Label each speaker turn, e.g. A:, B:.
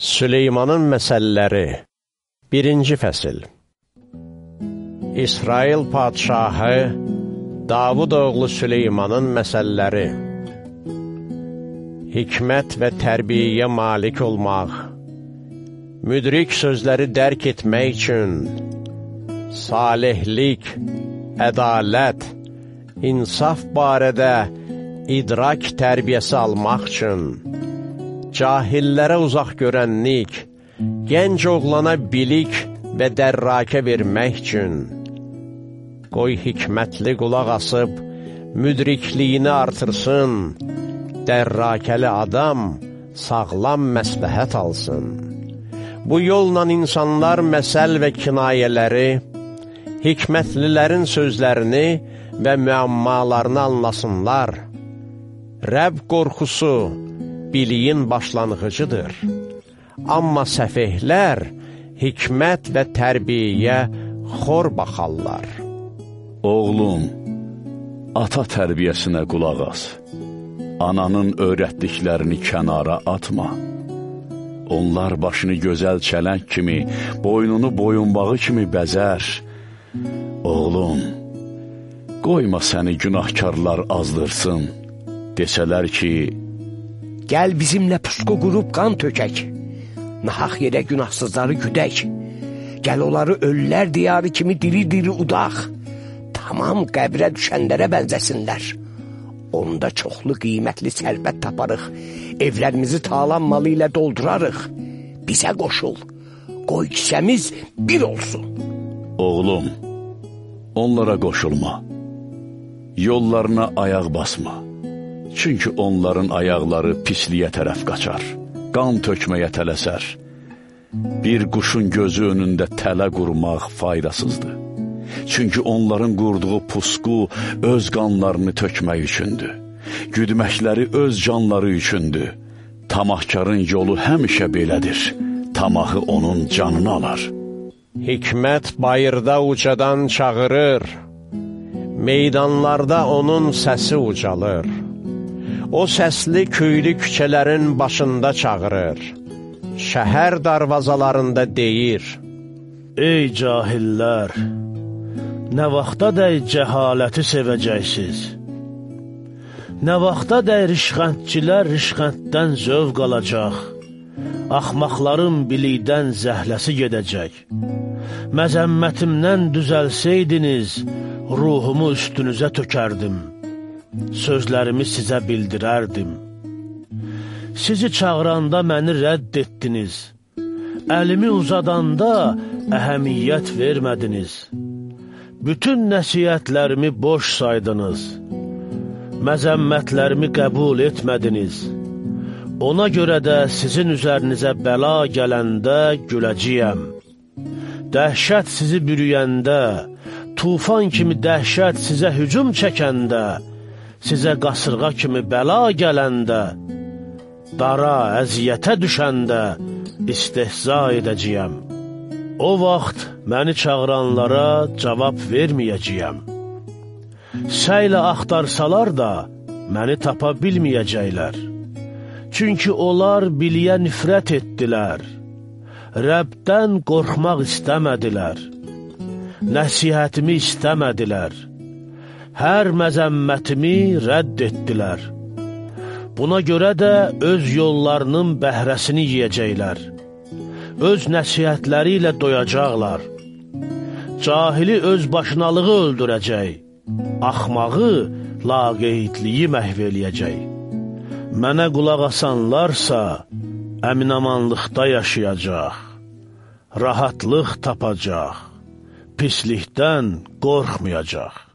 A: Süleymanın məsəlləri Birinci fəsil. İsrail padşahı Davud oğlu Süleymanın məsəlləri. Hikmət və tərbiyyə malik olmaq Müdrik sözləri dərk etmək üçün Salihlik, ədalət, insaf barədə idrak tərbiyəsi almaq üçün cahillərə uzaq görənlik, gənc oğlana bilik və dərrakə vermək üçün, qoy hikmətli qulaq asıb, müdrikliyini artırsın, dərrakəli adam sağlam məsləhət alsın. Bu yolla insanlar məsəl və kinayələri, hikmətlilərin sözlərini və müəmmalarını anlasınlar. Rəbb qorxusu, biliyin başlanğıcıdır. Amma səfehlər hikmət və tərbiyə xor baxarlar.
B: Oğlum, ata tərbiyəsinə qulaq as. Ananın öyrətdiklərini kənara atma. Onlar başını gözəl çələng kimi, boynunu boyunbağı kimi bəzər. Oğlum, qoyma səni günahkarlar azdırsın. Desələr ki,
C: Gəl bizimlə pusqu qurub qan tökək. Nahaq yerə günahsızları güdək. Gəl onları ölülər diyarı kimi diri-diri udaq. Tamam qəbrə düşənlərə bənzəsinlər. Onda çoxlu qiymətli sərvət taparıq. Evlərimizi talan malı ilə doldurarıq. Bizə qoşul. Qoy kisəmiz bir olsun.
B: Oğlum, onlara qoşulma. Yollarına ayaq basma. Çünki onların ayaqları pisliyə tərəf qaçar, qan tökməyə tələsər. Bir quşun gözü önündə tələ qurmaq faydasızdır. Çünki onların qurduğu pusqu öz qanlarını tökmək üçündür. Güdməkləri öz canları üçündür. Tamahkarın yolu həmişə belədir. Tamahı onun canını alar.
A: Hikmət bayırda ucadan çağırır, meydanlarda onun səsi ucalır. O səsli köylü küçələrin başında çağırır, şəhər darvazalarında deyir,
D: Ey cahillər, nə vaxta dəy cəhaləti sevəcəksiniz? Nə vaxta dəy rişxəndçilər rişxənddən zövq alacaq? Axmaqların bilikdən zəhləsi gedəcək. Məzəmmətimdən düzəlsəydiniz, ruhumu üstünüzə tökərdim sözlərimi sizə bildirərdim. Sizi çağıranda məni rədd etdiniz, əlimi uzadanda əhəmiyyət vermədiniz. Bütün nəsiyyətlərimi boş saydınız, məzəmmətlərimi qəbul etmədiniz. Ona görə də sizin üzərinizə bəla gələndə güləcəyəm. Dəhşət sizi bürüyəndə, tufan kimi dəhşət sizə hücum çəkəndə, sizə qasırğa kimi bəla gələndə, dara, əziyyətə düşəndə istehza edəcəyəm. O vaxt məni çağıranlara cavab verməyəcəyəm. Səylə axtarsalar da, məni tapa bilməyəcəklər. Çünki onlar biliyə nifrət etdilər. Rəbdən qorxmaq istəmədilər. Nəsihətimi istəmədilər hər məzəmmətimi rədd etdilər. Buna görə də öz yollarının bəhrəsini yiyəcəklər. Öz nəsihətləri ilə doyacaqlar. Cahili öz başınalığı öldürəcək. Axmağı laqeydliyi məhv eləyəcək. Mənə qulaq asanlarsa, əminamanlıqda yaşayacaq. Rahatlıq tapacaq. Pislikdən qorxmayacaq.